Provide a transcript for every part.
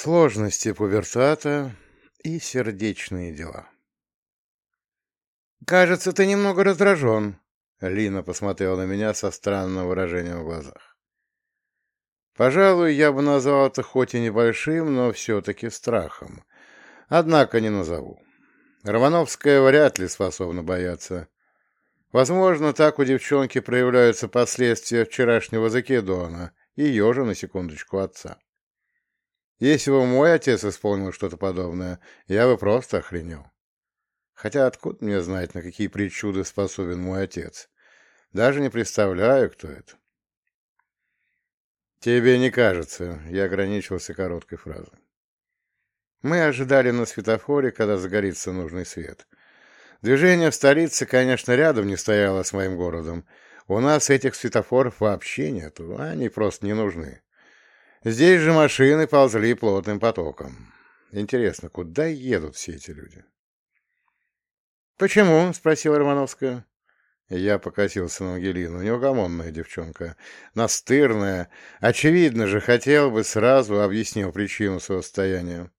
Сложности пубертата и сердечные дела. «Кажется, ты немного раздражен», — Лина посмотрела на меня со странным выражением в глазах. Пожалуй, я бы назвал это хоть и небольшим, но все-таки страхом. Однако не назову. Романовская вряд ли способна бояться. Возможно, так у девчонки проявляются последствия вчерашнего закидона, ее же, на секундочку, отца. Если бы мой отец исполнил что-то подобное, я бы просто охренел. Хотя откуда мне знать, на какие причуды способен мой отец? Даже не представляю, кто это. «Тебе не кажется», — я ограничился короткой фразой. Мы ожидали на светофоре, когда загорится нужный свет. Движение в столице, конечно, рядом не стояло с моим городом. У нас этих светофоров вообще нету, они просто не нужны. Здесь же машины ползли плотным потоком. Интересно, куда едут все эти люди? «Почему?» — спросила Романовская. Я покосился на Ангелину. Неугомонная девчонка. Настырная. Очевидно же, хотел бы сразу объяснил причину своего состояния.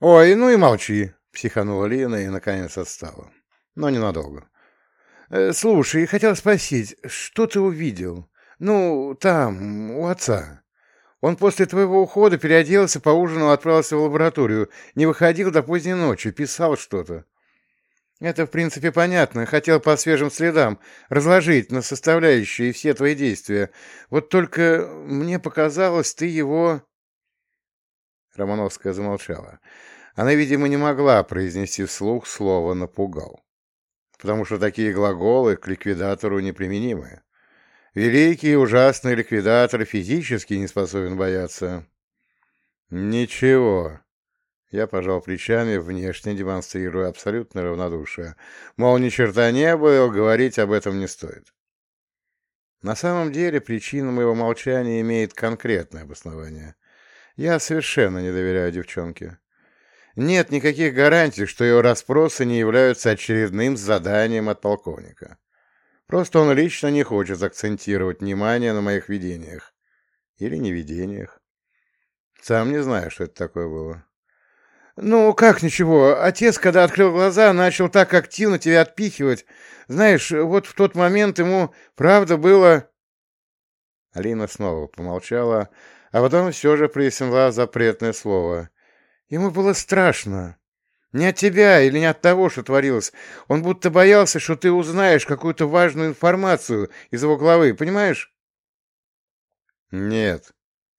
«Ой, ну и молчи!» — психанула Лина и, наконец, отстала. Но ненадолго. «Э, «Слушай, хотел спросить, что ты увидел? Ну, там, у отца?» Он после твоего ухода переоделся, поужинал, отправился в лабораторию. Не выходил до поздней ночи, писал что-то. Это, в принципе, понятно. Хотел по свежим следам разложить на составляющие все твои действия. Вот только мне показалось, ты его...» Романовская замолчала. Она, видимо, не могла произнести вслух слово «напугал», потому что такие глаголы к ликвидатору неприменимы. Великий ужасный ликвидатор физически не способен бояться. Ничего. Я пожал плечами, внешне демонстрируя абсолютное равнодушие. Мол, ни черта не было, говорить об этом не стоит. На самом деле причина моего молчания имеет конкретное обоснование. Я совершенно не доверяю девчонке. Нет никаких гарантий, что ее расспросы не являются очередным заданием от полковника. Просто он лично не хочет акцентировать внимание на моих видениях. Или невидениях. Сам не знаю, что это такое было. «Ну, как ничего? Отец, когда открыл глаза, начал так активно тебя отпихивать. Знаешь, вот в тот момент ему, правда, было...» Алина снова помолчала, а потом все же произнесла запретное слово. «Ему было страшно. Не от тебя или не от того, что творилось. Он будто боялся, что ты узнаешь какую-то важную информацию из его головы, понимаешь? Нет,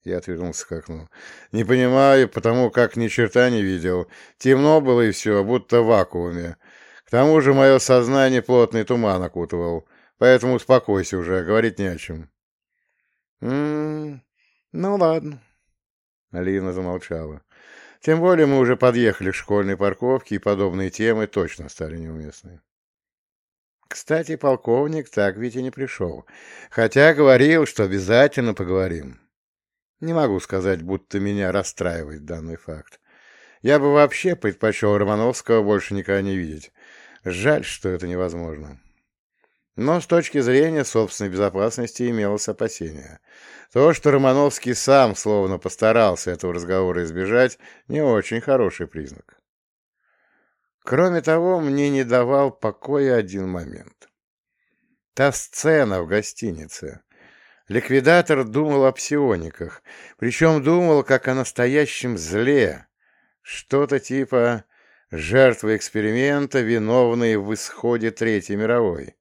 я отвернулся к окну. Не понимаю, потому как ни черта не видел. Темно было и все, будто в вакууме. К тому же мое сознание плотный туман окутывал. Поэтому успокойся уже, говорить не о чем. «М -м, ну ладно. Алина замолчала. Тем более мы уже подъехали к школьной парковке, и подобные темы точно стали неуместны. Кстати, полковник так ведь и не пришел, хотя говорил, что обязательно поговорим. Не могу сказать, будто меня расстраивает данный факт. Я бы вообще предпочел Романовского больше никогда не видеть. Жаль, что это невозможно. Но с точки зрения собственной безопасности имелось опасение. То, что Романовский сам словно постарался этого разговора избежать, не очень хороший признак. Кроме того, мне не давал покоя один момент. Та сцена в гостинице. Ликвидатор думал о псиониках, причем думал как о настоящем зле. Что-то типа жертвы эксперимента, виновные в исходе Третьей мировой.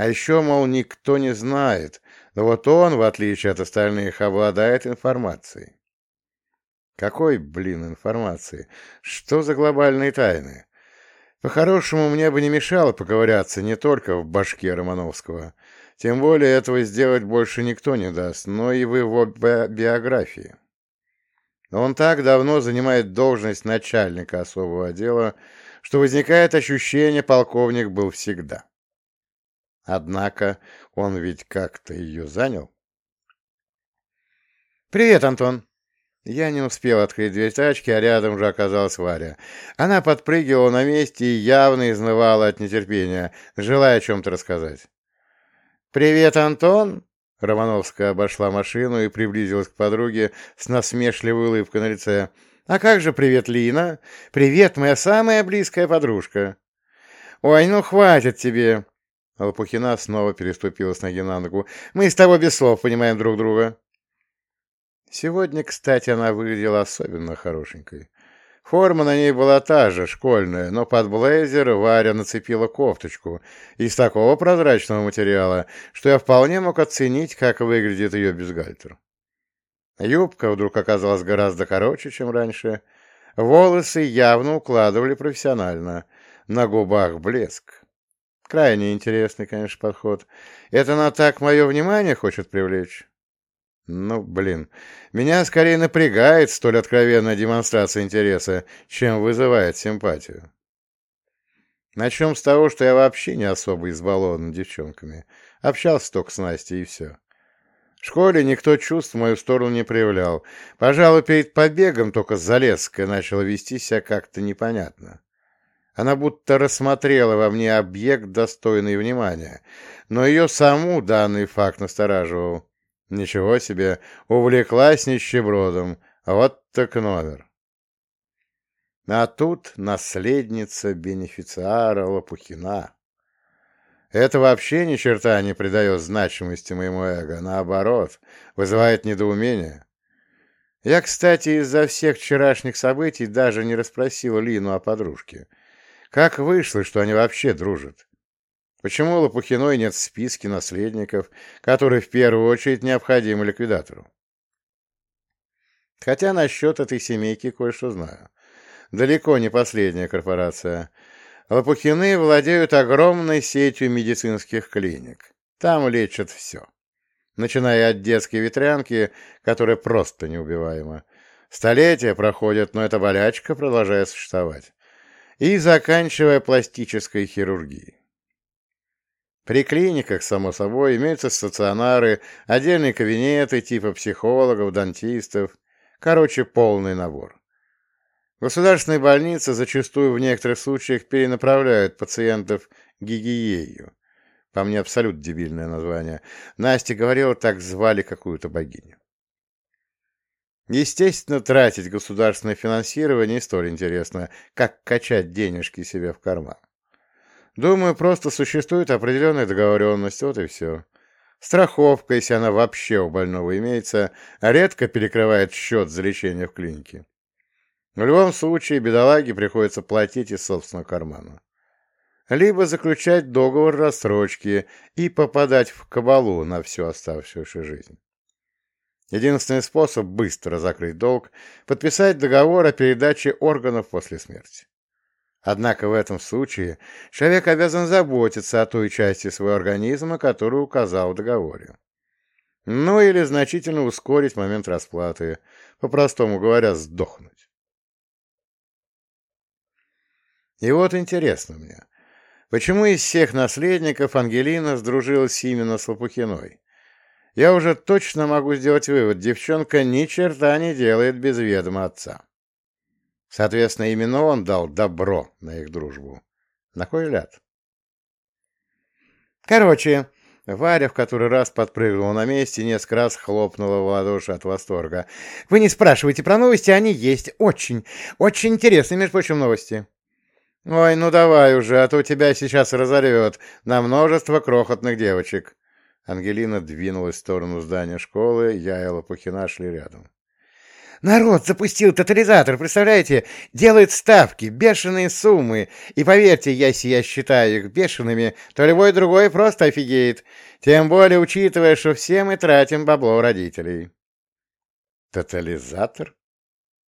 А еще, мол, никто не знает, но вот он, в отличие от остальных, обладает информацией. Какой, блин, информации? Что за глобальные тайны? По-хорошему, мне бы не мешало поковыряться не только в башке Романовского. Тем более этого сделать больше никто не даст, но и в его биографии. Он так давно занимает должность начальника особого отдела, что возникает ощущение, полковник был всегда. Однако он ведь как-то ее занял. «Привет, Антон!» Я не успел открыть дверь тачки, а рядом уже оказалась Варя. Она подпрыгивала на месте и явно изнывала от нетерпения, желая о чем-то рассказать. «Привет, Антон!» Романовская обошла машину и приблизилась к подруге с насмешливой улыбкой на лице. «А как же привет, Лина? Привет, моя самая близкая подружка!» «Ой, ну хватит тебе!» Лопухина снова переступила с ноги на ногу. «Мы с тобой без слов понимаем друг друга». Сегодня, кстати, она выглядела особенно хорошенькой. Форма на ней была та же, школьная, но под блейзер Варя нацепила кофточку из такого прозрачного материала, что я вполне мог оценить, как выглядит ее бюстгальтер. Юбка вдруг оказалась гораздо короче, чем раньше. Волосы явно укладывали профессионально. На губах блеск. Крайне интересный, конечно, подход. Это она так мое внимание хочет привлечь? Ну, блин, меня скорее напрягает столь откровенная демонстрация интереса, чем вызывает симпатию. Начнем с того, что я вообще не особо избалован девчонками. Общался только с Настей, и все. В школе никто чувств в мою сторону не проявлял. Пожалуй, перед побегом только Залесская начала вести себя как-то непонятно. Она будто рассмотрела во мне объект, достойный внимания, но ее саму данный факт настораживал. Ничего себе, увлеклась нищебродом, вот так номер. А тут наследница бенефициара Лопухина. Это вообще ни черта не придает значимости моему эго, наоборот, вызывает недоумение. Я, кстати, из-за всех вчерашних событий даже не расспросил Лину о подружке. Как вышло, что они вообще дружат? Почему у Лопухиной нет в списке наследников, которые в первую очередь необходимы ликвидатору? Хотя насчет этой семейки кое-что знаю. Далеко не последняя корпорация. Лопухины владеют огромной сетью медицинских клиник. Там лечат все. Начиная от детской ветрянки, которая просто неубиваема. Столетия проходят, но эта болячка продолжает существовать. И заканчивая пластической хирургией. При клиниках, само собой, имеются стационары, отдельные кабинеты типа психологов, дантистов. Короче, полный набор. Государственные больницы зачастую в некоторых случаях перенаправляют пациентов гигиею. По мне, абсолютно дебильное название. Настя говорила, так звали какую-то богиню. Естественно, тратить государственное финансирование столь интересно, как качать денежки себе в карман. Думаю, просто существует определенная договоренность, вот и все. Страховка, если она вообще у больного имеется, редко перекрывает счет за лечение в клинике. В любом случае, бедолаге приходится платить из собственного кармана. Либо заключать договор рассрочки и попадать в кабалу на всю оставшуюся жизнь. Единственный способ быстро закрыть долг – подписать договор о передаче органов после смерти. Однако в этом случае человек обязан заботиться о той части своего организма, которую указал в договоре. Ну или значительно ускорить момент расплаты, по-простому говоря, сдохнуть. И вот интересно мне, почему из всех наследников Ангелина сдружилась именно с Лопухиной? Я уже точно могу сделать вывод, девчонка ни черта не делает без ведома отца. Соответственно, именно он дал добро на их дружбу. На кой ляд? Короче, Варя в который раз подпрыгнула на месте несколько раз хлопнула в ладоши от восторга. «Вы не спрашивайте про новости, они есть. Очень, очень интересные, между прочим, новости». «Ой, ну давай уже, а то тебя сейчас разорвет на множество крохотных девочек». Ангелина двинулась в сторону здания школы, я и Лопухина шли рядом. Народ запустил тотализатор, представляете? Делает ставки, бешеные суммы. И поверьте, если я считаю их бешеными, то любой другой просто офигеет. Тем более, учитывая, что все мы тратим бабло родителей. Тотализатор?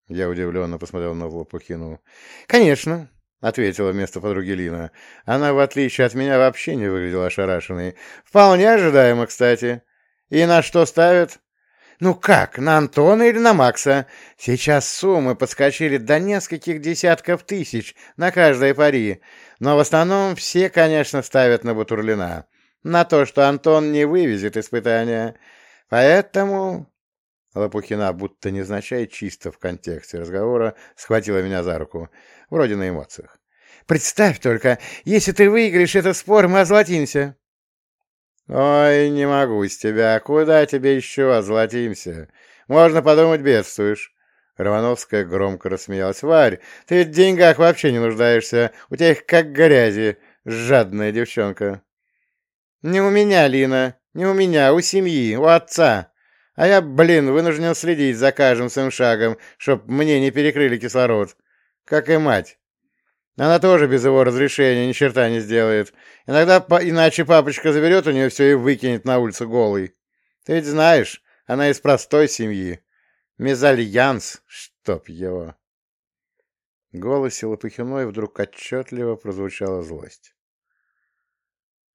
Я удивленно посмотрел на Лопухину. Конечно, — ответила вместо подруги Лина. Она, в отличие от меня, вообще не выглядела ошарашенной. Вполне ожидаемо, кстати. И на что ставят? Ну как, на Антона или на Макса? Сейчас суммы подскочили до нескольких десятков тысяч на каждой пари, но в основном все, конечно, ставят на Бутурлина. На то, что Антон не вывезет испытания. Поэтому... Лопухина, будто незначай чисто в контексте разговора, схватила меня за руку, вроде на эмоциях. «Представь только, если ты выиграешь этот спор, мы озолотимся!» «Ой, не могу с тебя. Куда тебе еще озолотимся? Можно подумать, бедствуешь». Романовская громко рассмеялась. «Варь, ты в деньгах вообще не нуждаешься. У тебя их как грязи, жадная девчонка». «Не у меня, Лина, не у меня, у семьи, у отца. А я, блин, вынужден следить за каждым своим шагом, чтоб мне не перекрыли кислород. Как и мать. Она тоже без его разрешения ни черта не сделает. Иногда по иначе папочка заберет у нее все и выкинет на улицу голый. Ты ведь знаешь, она из простой семьи. Мезальянс, чтоб его. В голосе Лопухиной вдруг отчетливо прозвучала злость.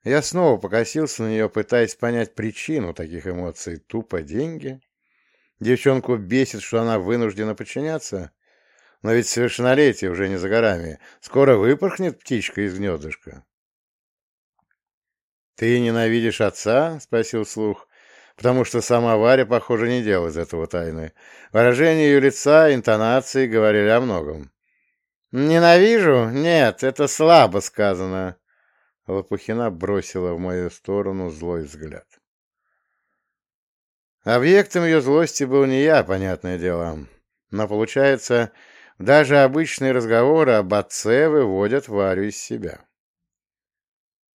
Я снова покосился на нее, пытаясь понять причину таких эмоций. Тупо деньги? Девчонку бесит, что она вынуждена подчиняться? Но ведь совершеннолетие уже не за горами. Скоро выпорхнет птичка из гнездышка. «Ты ненавидишь отца?» — спросил слух. Потому что сама Варя, похоже, не делала из этого тайны. Выражение ее лица, интонации говорили о многом. «Ненавижу? Нет, это слабо сказано. Лопухина бросила в мою сторону злой взгляд. Объектом ее злости был не я, понятное дело. Но, получается, даже обычные разговоры об отце выводят Варю из себя.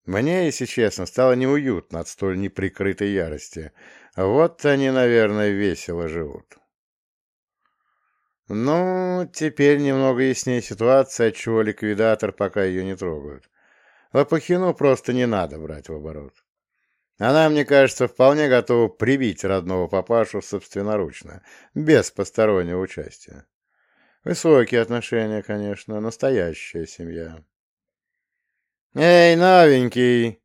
Мне, если честно, стало неуютно от столь неприкрытой ярости. Вот они, наверное, весело живут. Ну, теперь немного яснее ситуация, отчего ликвидатор пока ее не трогают. Лопухину просто не надо брать в оборот. Она, мне кажется, вполне готова прибить родного папашу собственноручно, без постороннего участия. Высокие отношения, конечно, настоящая семья. «Эй, новенький!»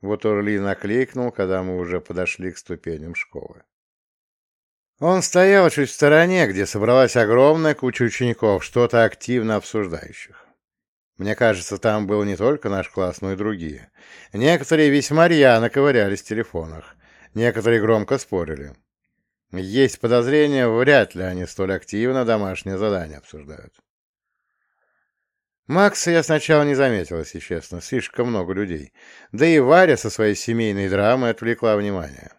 Вот Орли накликнул, когда мы уже подошли к ступеням школы. Он стоял чуть в стороне, где собралась огромная куча учеников, что-то активно обсуждающих. Мне кажется, там был не только наш класс, но и другие. Некоторые весьма рьяно ковырялись в телефонах, некоторые громко спорили. Есть подозрение, вряд ли они столь активно домашнее задание обсуждают. Макса я сначала не заметил, если честно, слишком много людей. Да и Варя со своей семейной драмой отвлекла внимание.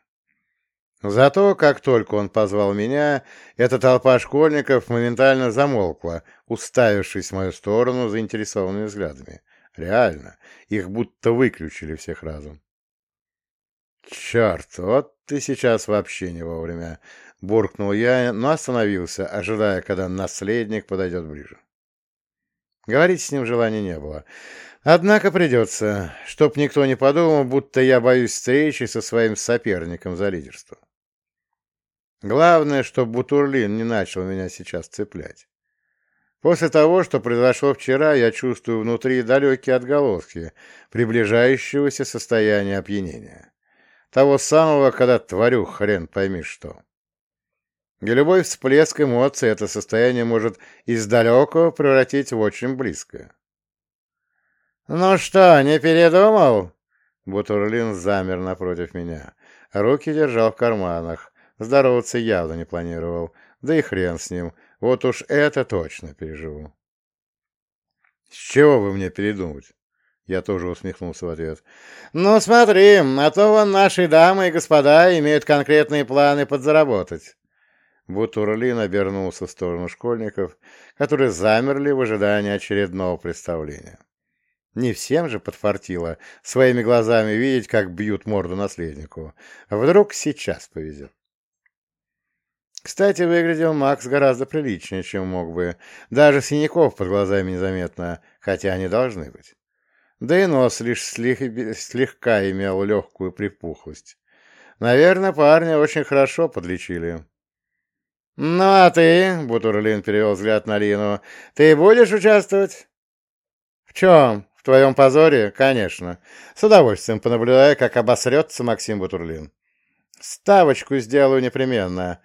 Зато, как только он позвал меня, эта толпа школьников моментально замолкла, уставившись в мою сторону заинтересованными взглядами. Реально, их будто выключили всех разом. «Черт, вот ты сейчас вообще не вовремя!» — буркнул я, но остановился, ожидая, когда наследник подойдет ближе. Говорить с ним желания не было. Однако придется, чтоб никто не подумал, будто я боюсь встречи со своим соперником за лидерство. Главное, чтобы Бутурлин не начал меня сейчас цеплять. После того, что произошло вчера, я чувствую внутри далекие отголоски приближающегося состояния опьянения. Того самого, когда творю хрен пойми что. И любой всплеск эмоций это состояние может из далекого превратить в очень близкое. «Ну что, не передумал?» Бутурлин замер напротив меня. Руки держал в карманах, Здороваться явно не планировал. Да и хрен с ним. Вот уж это точно переживу. «С чего вы мне передумать?» Я тоже усмехнулся в ответ. «Ну, смотри, а то вон наши дамы и господа имеют конкретные планы подзаработать». Бутурлин обернулся в сторону школьников, которые замерли в ожидании очередного представления. Не всем же подфартило своими глазами видеть, как бьют морду наследнику. Вдруг сейчас повезет. Кстати, выглядел Макс гораздо приличнее, чем мог бы. Даже синяков под глазами незаметно, хотя они должны быть. Да и нос лишь слегка имел легкую припухлость. Наверное, парня очень хорошо подлечили. «Ну а ты?» — Бутурлин перевел взгляд на Лину. «Ты будешь участвовать?» «В чем? В твоем позоре? Конечно. С удовольствием понаблюдаю, как обосрется Максим Бутурлин. Ставочку сделаю непременно.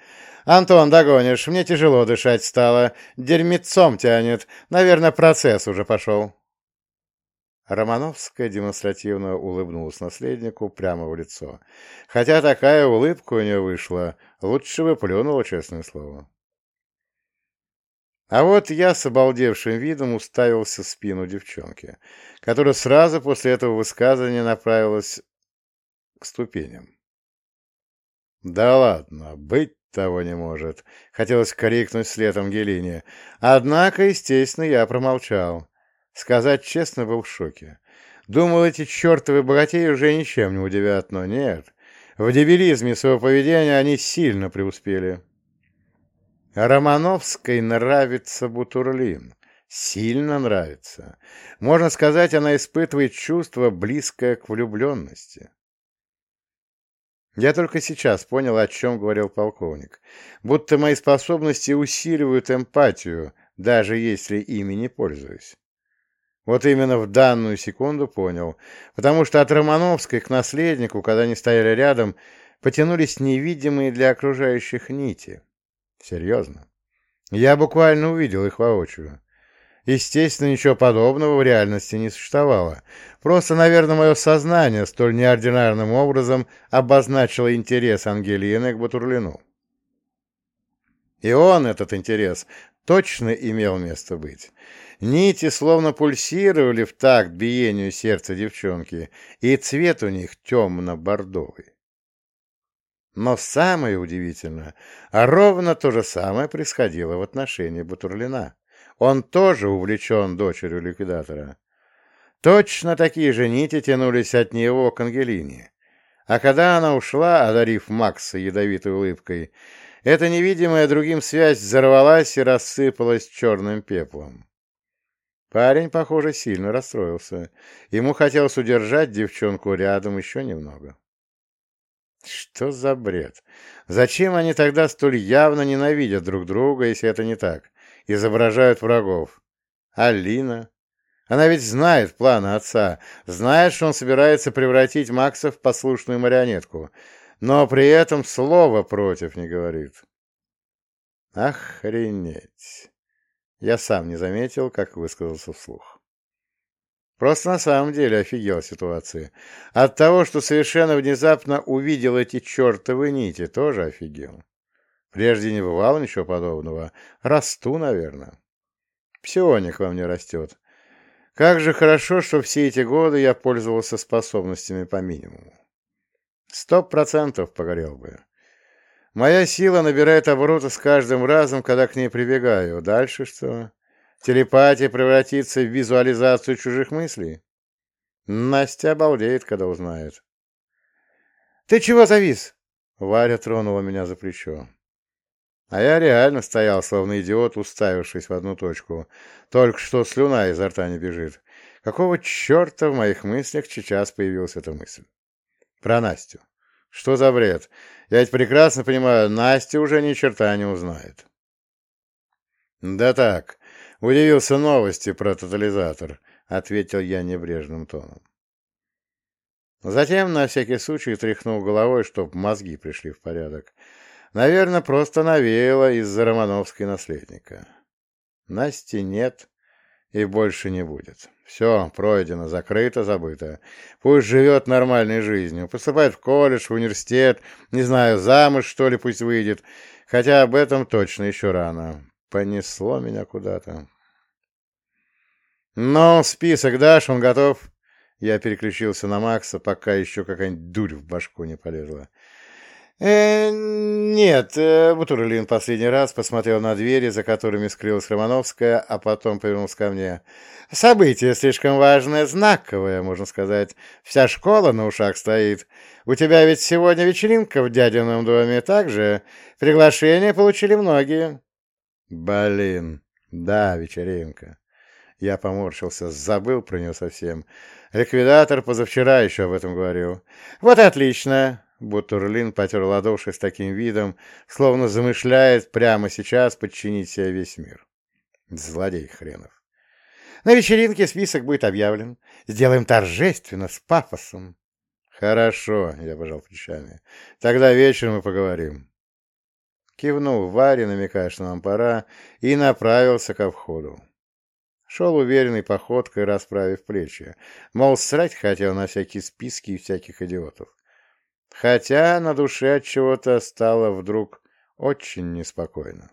«Антон, догонишь, мне тяжело дышать стало, дерьмецом тянет, наверное, процесс уже пошел». Романовская демонстративно улыбнулась наследнику прямо в лицо. Хотя такая улыбка у нее вышла, лучше бы плюнула, честное слово. А вот я с обалдевшим видом уставился в спину девчонки, которая сразу после этого высказывания направилась к ступеням. Да ладно, быть того не может. Хотелось крикнуть след Ангелине. Однако, естественно, я промолчал. Сказать честно, был в шоке. Думал, эти чертовы богатеи уже ничем не удивят, но нет. В дебилизме своего поведения они сильно преуспели. Романовской нравится Бутурлин. Сильно нравится. Можно сказать, она испытывает чувство, близкое к влюбленности. Я только сейчас понял, о чем говорил полковник. Будто мои способности усиливают эмпатию, даже если ими не пользуюсь. Вот именно в данную секунду понял, потому что от Романовской к наследнику, когда они стояли рядом, потянулись невидимые для окружающих нити. Серьезно. Я буквально увидел их воочию. Естественно, ничего подобного в реальности не существовало. Просто, наверное, мое сознание столь неординарным образом обозначило интерес Ангелины к Батурлину. И он, этот интерес, точно имел место быть. Нити словно пульсировали в такт биению сердца девчонки, и цвет у них темно-бордовый. Но самое удивительное, а ровно то же самое происходило в отношении Бутурлина. Он тоже увлечен дочерью ликвидатора. Точно такие же нити тянулись от него к Ангелине. А когда она ушла, одарив Макса ядовитой улыбкой, эта невидимая другим связь взорвалась и рассыпалась черным пеплом. Парень, похоже, сильно расстроился. Ему хотелось удержать девчонку рядом еще немного. Что за бред? Зачем они тогда столь явно ненавидят друг друга, если это не так? Изображают врагов. Алина? Она ведь знает планы отца, знает, что он собирается превратить Макса в послушную марионетку, но при этом слова против не говорит. Охренеть! Я сам не заметил, как высказался вслух. Просто на самом деле офигел ситуации. От того, что совершенно внезапно увидел эти чертовы нити, тоже офигел. Прежде не бывало ничего подобного. Расту, наверное. Псионик во мне растет. Как же хорошо, что все эти годы я пользовался способностями по минимуму. Сто процентов погорел бы. Моя сила набирает обороты с каждым разом, когда к ней прибегаю. Дальше что? Телепатия превратится в визуализацию чужих мыслей? Настя обалдеет, когда узнает. «Ты чего завис?» Варя тронула меня за плечо. А я реально стоял, словно идиот, уставившись в одну точку. Только что слюна изо рта не бежит. Какого черта в моих мыслях сейчас появилась эта мысль? Про Настю. Что за бред? Я ведь прекрасно понимаю, Настя уже ни черта не узнает. Да так, удивился новости про тотализатор, ответил я небрежным тоном. Затем на всякий случай тряхнул головой, чтоб мозги пришли в порядок. Наверное, просто навеяло из-за Романовской наследника. Насти нет и больше не будет. Все, пройдено, закрыто, забыто. Пусть живет нормальной жизнью, поступает в колледж, в университет, не знаю, замуж, что ли, пусть выйдет. Хотя об этом точно еще рано. Понесло меня куда-то. Но «Ну, список дашь, он готов. Я переключился на Макса, пока еще какая-нибудь дурь в башку не полезла. Э, нет, э, Бутурлин последний раз посмотрел на двери, за которыми скрылась Романовская, а потом повернулся ко мне. Событие слишком важное, знаковое, можно сказать. Вся школа на ушах стоит. У тебя ведь сегодня вечеринка в дядином доме, так же? Приглашение получили многие. Блин, да, вечеринка. Я поморщился, забыл про нее совсем. Ликвидатор позавчера еще об этом говорил. Вот отлично. Бутурлин потер ладоши с таким видом, словно замышляет прямо сейчас подчинить себе весь мир. Злодей хренов. На вечеринке список будет объявлен. Сделаем торжественно, с пафосом. Хорошо, я пожал плечами. Тогда вечером мы поговорим. Кивнул Варе, намекая, что нам пора, и направился ко входу. Шел уверенной походкой, расправив плечи. Мол, срать хотел на всякие списки и всяких идиотов. Хотя на душе от чего-то стало вдруг очень неспокойно.